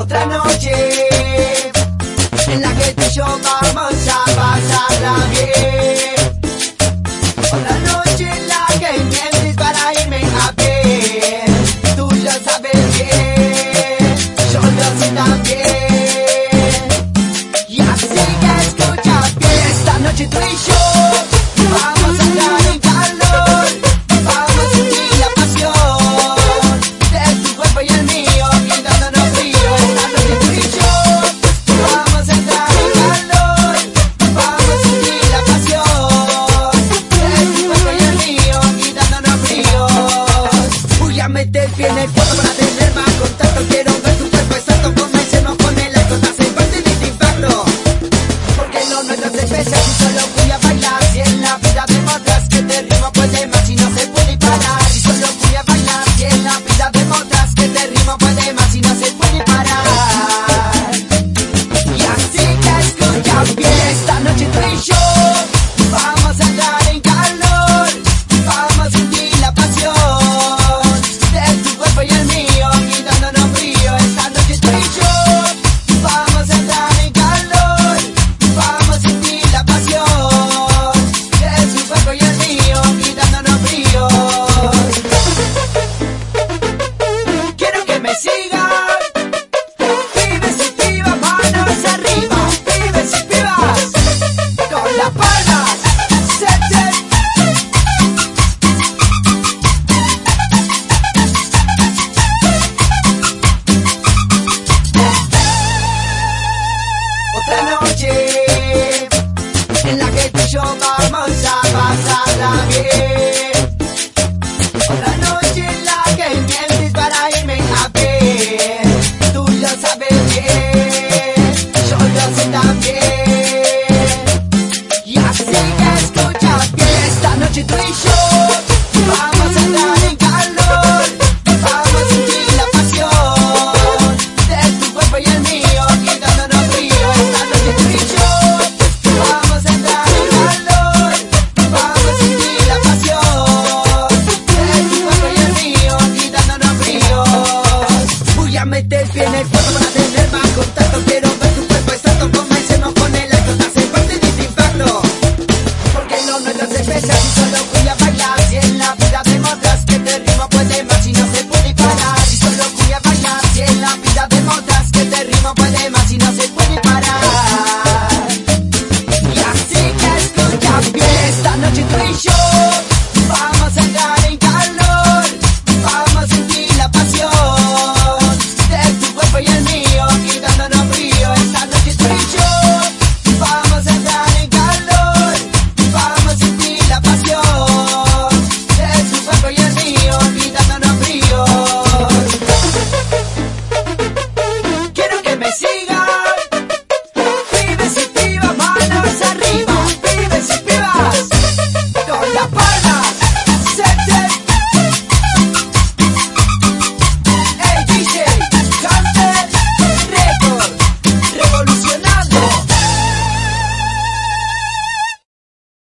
Otra noche en la que tú y yo vamos a pasarla bien. puede más y no se puede la noche en la que tú y yo vamos a pasarla bien.